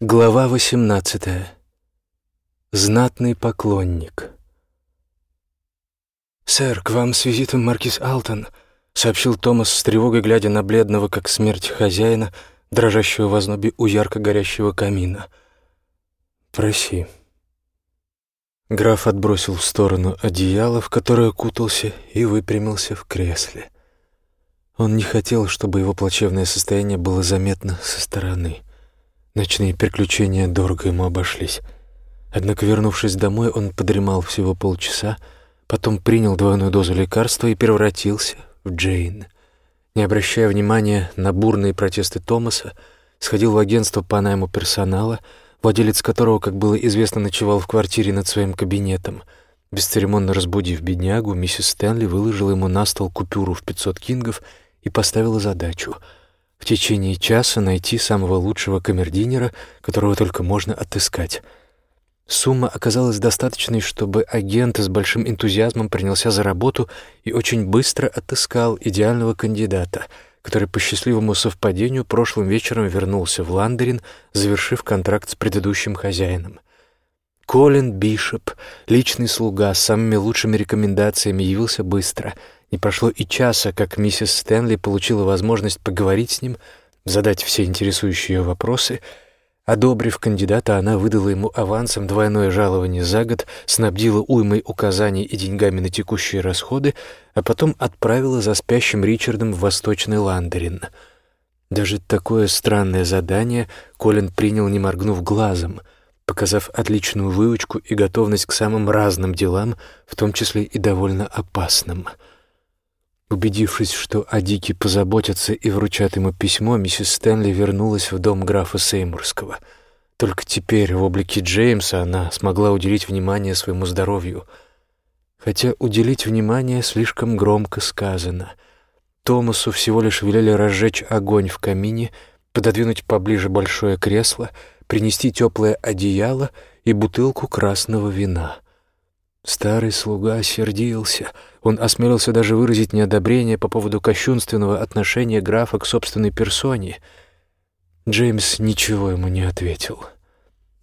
Глава 18. Знатный поклонник. «Сэр, к вам с визитом маркиз Алтон», — сообщил Томас с тревогой, глядя на бледного, как смерть хозяина, дрожащего в ознобе у ярко горящего камина. «Проси». Граф отбросил в сторону одеяло, в которое кутался, и выпрямился в кресле. Он не хотел, чтобы его плачевное состояние было заметно со стороны. Ночные приключения дорого ему обошлись. Однако, вернувшись домой, он подремал всего полчаса, потом принял двойную дозу лекарства и превратился в Джейн. Не обращая внимания на бурные протесты Томаса, сходил в агентство по найму персонала — владелец которого, как было известно, ночевал в квартире над своим кабинетом. Бесцеремонно разбудив беднягу, миссис Стэнли выложила ему на стол купюру в 500 кингов и поставила задачу — в течение часа найти самого лучшего камердинера, которого только можно отыскать. Сумма оказалась достаточной, чтобы агент с большим энтузиазмом принялся за работу и очень быстро отыскал идеального кандидата — который по счастливому совпадению прошлым вечером вернулся в Ландерин, завершив контракт с предыдущим хозяином. Колин Бишоп, личный слуга с самыми лучшими рекомендациями, явился быстро. Не прошло и часа, как миссис Стэнли получила возможность поговорить с ним, задать все интересующие ее вопросы — Одобрив кандидата, она выдала ему авансом двойное жалование за год, снабдила уймой указаний и деньгами на текущие расходы, а потом отправила за спящим Ричардом в Восточный Ландерин. Даже такое странное задание Колин принял, не моргнув глазом, показав отличную выучку и готовность к самым разным делам, в том числе и довольно опасным — Убедившись, что о Дике позаботятся и вручат ему письмо, миссис Стэнли вернулась в дом графа Сеймурского. Только теперь в облике Джеймса она смогла уделить внимание своему здоровью. Хотя уделить внимание слишком громко сказано. Томасу всего лишь велели разжечь огонь в камине, пододвинуть поближе большое кресло, принести теплое одеяло и бутылку красного вина — Старый слуга сердился. Он осмелился даже выразить неодобрение по поводу кощунственного отношения графа к собственной персоне. Джеймс ничего ему не ответил.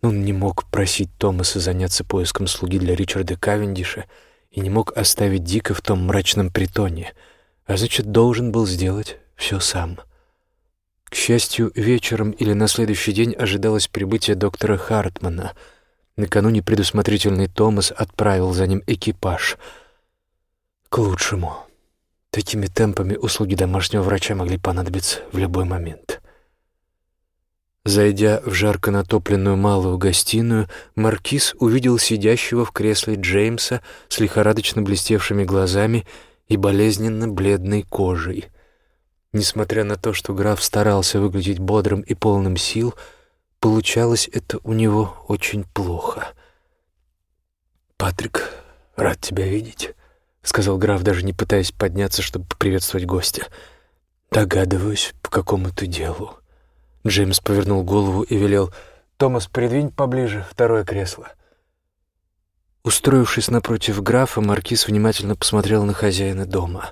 Он не мог просить Томаса заняться поиском слуги для Ричарда Кавендиша и не мог оставить Дика в том мрачном притоне, а значит, должен был сделать все сам. К счастью, вечером или на следующий день ожидалось прибытие доктора Хартмана — Накануне предусмотрительный Томас отправил за ним экипаж. К лучшему. Такими темпами услуги домашнего врача могли понадобиться в любой момент. Зайдя в жарко натопленную малую гостиную, Маркиз увидел сидящего в кресле Джеймса с лихорадочно блестевшими глазами и болезненно бледной кожей. Несмотря на то, что граф старался выглядеть бодрым и полным сил, — Получалось это у него очень плохо. «Патрик, рад тебя видеть», — сказал граф, даже не пытаясь подняться, чтобы поприветствовать гостя. «Догадываюсь, по какому-то делу». Джеймс повернул голову и велел «Томас, придвинь поближе второе кресло». Устроившись напротив графа, маркиз внимательно посмотрел на хозяина дома.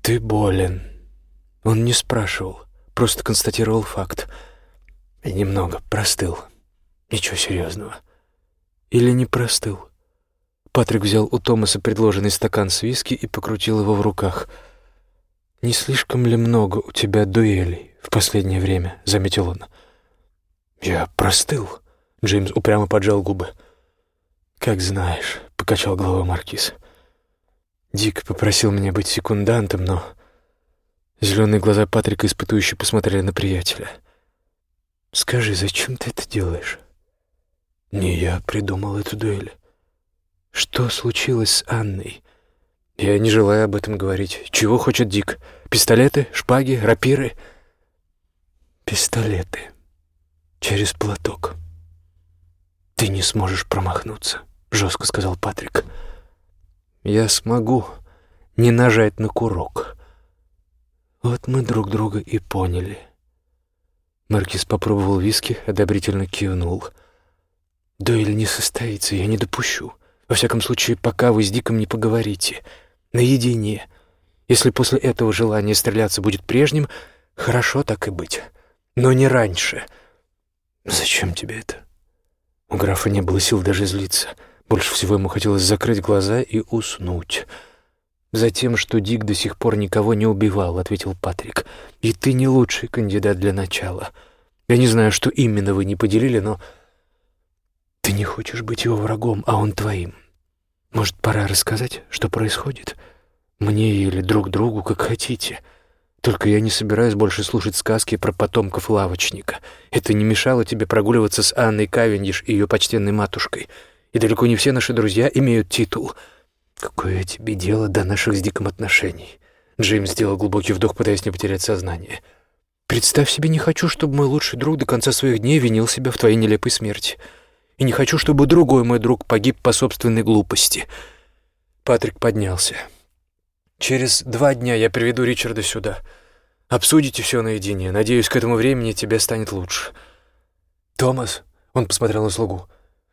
«Ты болен». Он не спрашивал, просто констатировал факт — и немного простыл. Ничего серьезного. Или не простыл. Патрик взял у Томаса предложенный стакан с виски и покрутил его в руках. «Не слишком ли много у тебя дуэлей в последнее время?» — заметил он. «Я простыл», — Джеймс упрямо поджал губы. «Как знаешь», — покачал головой Маркиз. «Дик попросил меня быть секундантом, но...» Зеленые глаза Патрика испытующе посмотрели на приятеля — Скажи, зачем ты это делаешь? Не я придумал эту дуэль. Что случилось с Анной? Я не желаю об этом говорить. Чего хочет Дик? Пистолеты, шпаги, рапиры? Пистолеты. Через платок. Ты не сможешь промахнуться, жестко сказал Патрик. Я смогу не нажать на курок. Вот мы друг друга и поняли. Маркиз попробовал виски, одобрительно кивнул. «Дуэль не состоится, я не допущу. Во всяком случае, пока вы с Диком не поговорите. Наедине. Если после этого желание стреляться будет прежним, хорошо так и быть. Но не раньше». «Зачем тебе это?» У графа не было сил даже злиться. Больше всего ему хотелось закрыть глаза и уснуть. «Затем, что Дик до сих пор никого не убивал», — ответил Патрик. «И ты не лучший кандидат для начала. Я не знаю, что именно вы не поделили, но ты не хочешь быть его врагом, а он твоим. Может, пора рассказать, что происходит? Мне или друг другу, как хотите». Только я не собираюсь больше слушать сказки про потомков лавочника. Это не мешало тебе прогуливаться с Анной Кавендиш и ее почтенной матушкой. И далеко не все наши друзья имеют титул. Какое тебе дело до наших с Диком отношений? Джеймс сделал глубокий вдох, пытаясь не потерять сознание. Представь себе, не хочу, чтобы мой лучший друг до конца своих дней винил себя в твоей нелепой смерти. И не хочу, чтобы другой мой друг погиб по собственной глупости. Патрик поднялся. Через два дня я приведу Ричарда сюда. Обсудите все наедине. Надеюсь, к этому времени тебе станет лучше. Томас, он посмотрел на слугу.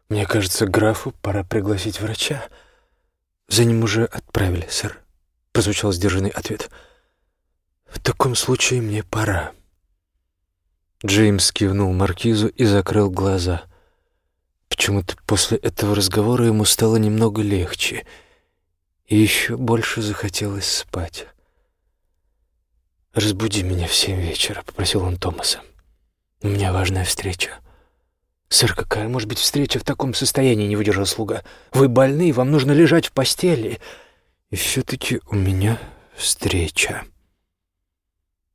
Мне кажется, графу пора пригласить врача. За ним уже отправили, сэр. Прозвучал сдержанный ответ. В таком случае мне пора. Джеймс кивнул маркизу и закрыл глаза. Почему-то после этого разговора ему стало немного легче — и еще больше захотелось спать. «Разбуди меня в семь вечера», — попросил он Томаса. «У меня важная встреча». «Сэр, какая может быть встреча в таком состоянии?» — не выдержал слуга. «Вы больны, вам нужно лежать в постели». «И все-таки у меня встреча».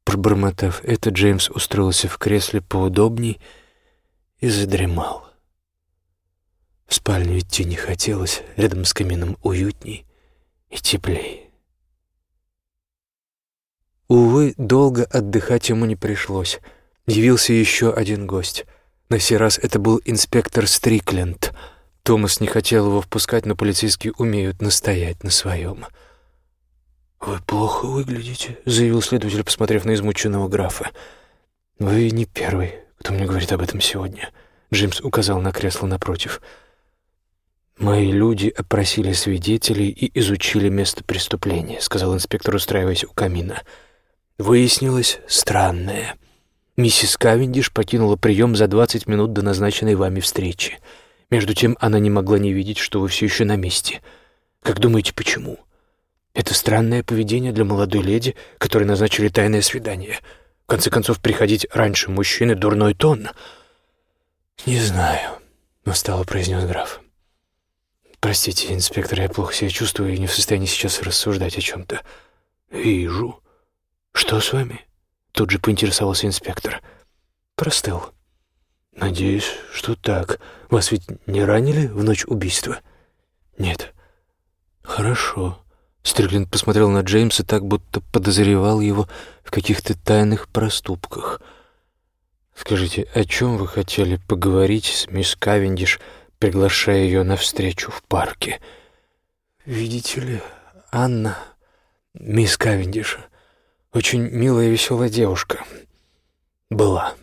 Пробормотав это, Джеймс устроился в кресле поудобней и задремал. В спальню идти не хотелось, рядом с камином уютней и теплее. Увы, долго отдыхать ему не пришлось. Явился еще один гость. На сей раз это был инспектор Стрикленд. Томас не хотел его впускать, но полицейские умеют настоять на своем. «Вы плохо выглядите», — заявил следователь, посмотрев на измученного графа. «Вы не первый, кто мне говорит об этом сегодня», — Джеймс указал на кресло напротив. «Вы «Мои люди опросили свидетелей и изучили место преступления», — сказал инспектор, устраиваясь у камина. «Выяснилось странное. Миссис Кавендиш покинула прием за 20 минут до назначенной вами встречи. Между тем она не могла не видеть, что вы все еще на месте. Как думаете, почему? Это странное поведение для молодой леди, которой назначили тайное свидание. В конце концов, приходить раньше мужчины — дурной тон». «Не знаю», — устало произнес граф. «Простите, инспектор, я плохо себя чувствую и не в состоянии сейчас рассуждать о чем-то». «Вижу. Что с вами?» Тут же поинтересовался инспектор. «Простыл». «Надеюсь, что так. Вас ведь не ранили в ночь убийства?» «Нет». «Хорошо». Стрикленд посмотрел на Джеймса так, будто подозревал его в каких-то тайных проступках. «Скажите, о чем вы хотели поговорить с мисс Кавендиш приглашая ее навстречу в парке. «Видите ли, Анна, мисс Кавендиш, очень милая и веселая девушка. Была».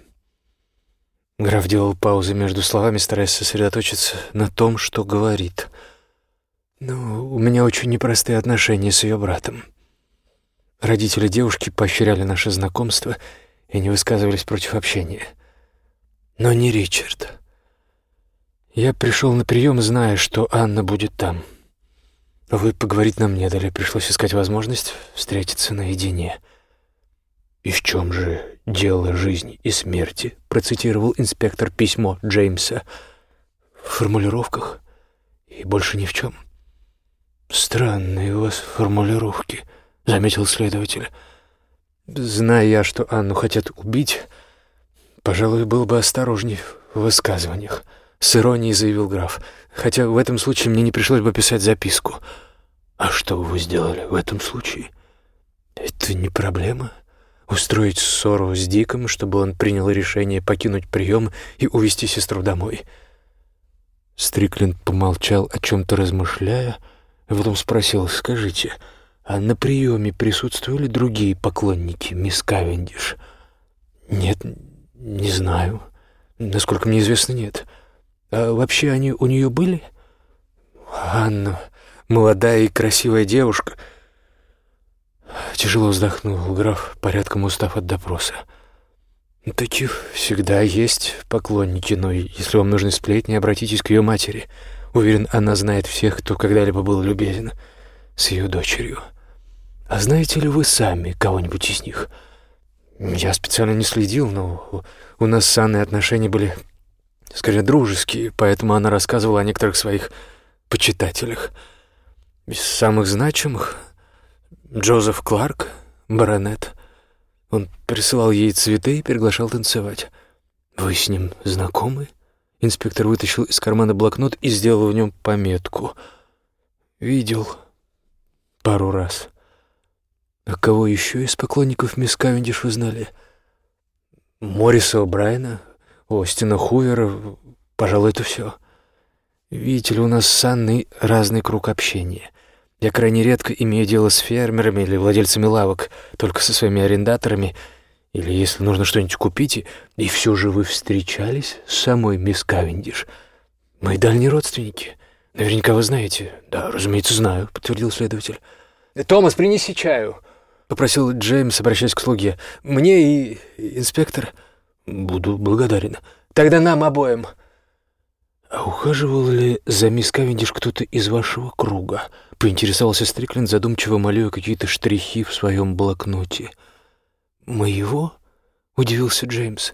Граф делал паузы между словами, стараясь сосредоточиться на том, что говорит. «Ну, у меня очень непростые отношения с ее братом. Родители девушки поощряли наше знакомство и не высказывались против общения. Но не Ричард». Я пришел на прием, зная, что Анна будет там. Вы поговорить нам не дали, пришлось искать возможность встретиться наедине. «И в чем же дело жизни и смерти?» — процитировал инспектор письмо Джеймса. «В формулировках и больше ни в чем». «Странные у вас формулировки», — заметил следователь. «Зная я, что Анну хотят убить, пожалуй, был бы осторожней в высказываниях». — с иронией заявил граф. «Хотя в этом случае мне не пришлось бы писать записку». «А что вы сделали в этом случае?» «Это не проблема. Устроить ссору с Диком, чтобы он принял решение покинуть прием и увезти сестру домой». Стрикленд помолчал, о чем-то размышляя, а потом спросил, «Скажите, а на приеме присутствовали другие поклонники, мисс Кавендиш?» «Нет, не знаю. Насколько мне известно, нет». А вообще они у нее были? Анна, молодая и красивая девушка. Тяжело вздохнул граф, порядком устав от допроса. Таких всегда есть поклонники, но если вам нужны сплетни, обратитесь к ее матери. Уверен, она знает всех, кто когда-либо был любезен с ее дочерью. А знаете ли вы сами кого-нибудь из них? Я специально не следил, но у нас с Анной отношения были, скорее, дружеские, поэтому она рассказывала о некоторых своих почитателях. Из самых значимых — Джозеф Кларк, баронет — он присылал ей цветы и приглашал танцевать. «Вы с ним знакомы?» Инспектор вытащил из кармана блокнот и сделал в нем пометку. «Видел. Пару раз. А кого еще из поклонников мисс Кавендиш вы знали?» «Морриса О'Брайена, Остина Хувера. Пожалуй, это все. Видите ли, у нас с Анной разный круг общения. Я крайне редко имею дело с фермерами или владельцами лавок, только со своими арендаторами, или если нужно что-нибудь купить, и, и все же вы встречались с самой мисс Кавендиш. Мои дальние родственники. Наверняка вы знаете. Да, разумеется, знаю, подтвердил следователь. Томас, принеси чаю, попросил Джеймс, обращаясь к слуге. Мне и инспектор. Буду благодарен. Тогда нам обоим. «А ухаживал ли за мисс Кавендиш кто-то из вашего круга?» — поинтересовался Стрикленд, задумчиво молюя какие-то штрихи в своем блокноте. «Моего?» — удивился Джеймс.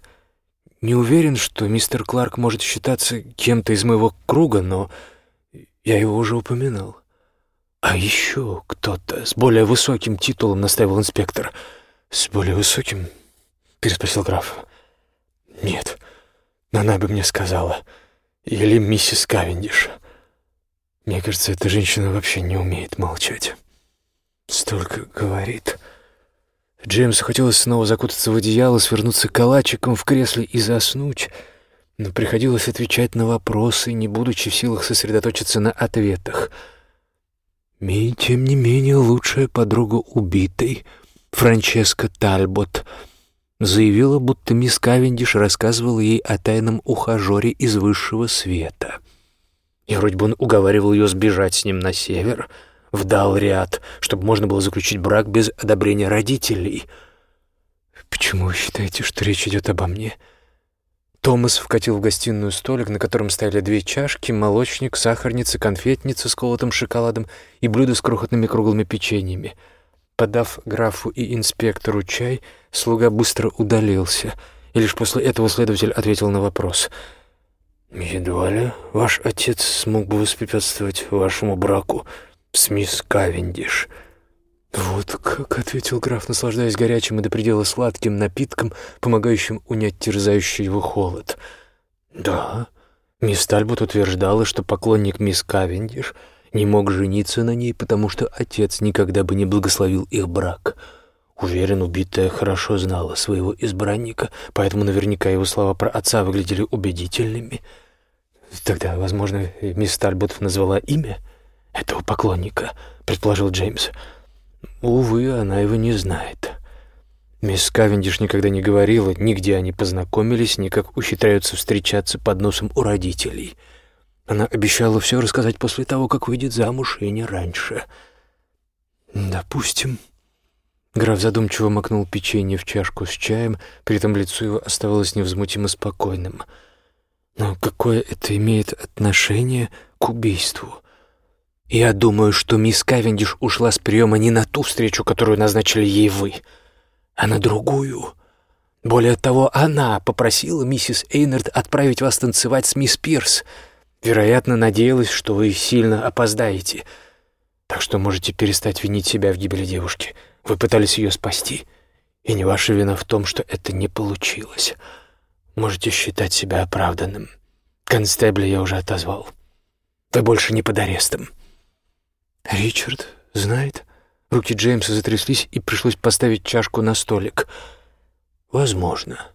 «Не уверен, что мистер Кларк может считаться кем-то из моего круга, но я его уже упоминал». «А еще кто-то с более высоким титулом», — наставил инспектор. «С более высоким?» — переспросил граф. «Нет, она бы мне сказала». Или миссис Кавендиш. Мне кажется, эта женщина вообще не умеет молчать. Столько говорит. Джеймсу хотелось снова закутаться в одеяло, свернуться калачиком в кресле и заснуть, но приходилось отвечать на вопросы, не будучи в силах сосредоточиться на ответах. И тем не менее лучшая подруга убитой, Франческа Тальбот — заявила, будто мисс Кавендиш рассказывала ей о тайном ухажере из высшего света. И вроде бы он уговаривал ее сбежать с ним на север, в Далриад, чтобы можно было заключить брак без одобрения родителей. «Почему вы считаете, что речь идет обо мне?» Томас вкатил в гостиную столик, на котором стояли две чашки, молочник, сахарница, конфетница с колотым шоколадом и блюдо с крохотными круглыми печеньями — Подав графу и инспектору чай, слуга быстро удалился, и лишь после этого следователь ответил на вопрос. «Едва ли ваш отец смог бы воспрепятствовать вашему браку с мисс Кавендиш». «Вот как», — ответил граф, наслаждаясь горячим и до предела сладким напитком, помогающим унять терзающий его холод. «Да, мисс Тальбот утверждала, что поклонник мисс Кавендиш — не мог жениться на ней, потому что отец никогда бы не благословил их брак. Уверен, убитая хорошо знала своего избранника, поэтому наверняка его слова про отца выглядели убедительными. Тогда, возможно, мисс Тальбот назвала имя этого поклонника, предположил Джеймс. Увы, она его не знает. Мисс Кавендиш никогда не говорила, ни где они познакомились, ни как ухитряются встречаться под носом у родителей — она обещала все рассказать после того, как выйдет замуж, и не раньше. «Допустим». Граф задумчиво макнул печенье в чашку с чаем, при этом лицо его оставалось невозмутимо спокойным. «Но какое это имеет отношение к убийству?» «Я думаю, что мисс Кавендиш ушла с приема не на ту встречу, которую назначили ей вы, а на другую». Более того, она попросила миссис Эйнард отправить вас танцевать с мисс Пирс — Вероятно, надеялась, что вы сильно опоздаете. Так что можете перестать винить себя в гибели девушки. Вы пытались ее спасти, и не ваша вина в том, что это не получилось. Можете считать себя оправданным. Констебля я уже отозвал. Вы больше не под арестом. Ричард знает? Руки Джеймса затряслись, и пришлось поставить чашку на столик. Возможно,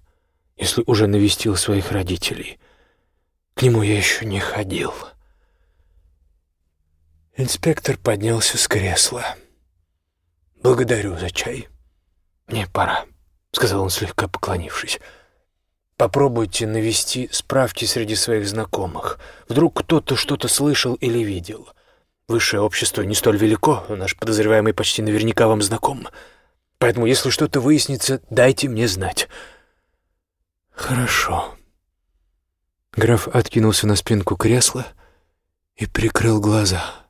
если уже навестил своих родителей — к нему я еще не ходил. Инспектор поднялся с кресла. «Благодарю за чай. Мне пора», — сказал он, слегка поклонившись. «Попробуйте навести справки среди своих знакомых. Вдруг кто-то что-то слышал или видел. Высшее общество не столь велико, наш подозреваемый почти наверняка вам знаком. Поэтому, если что-то выяснится, дайте мне знать». Хорошо. Граф откинулся на спинку кресла и прикрыл глаза.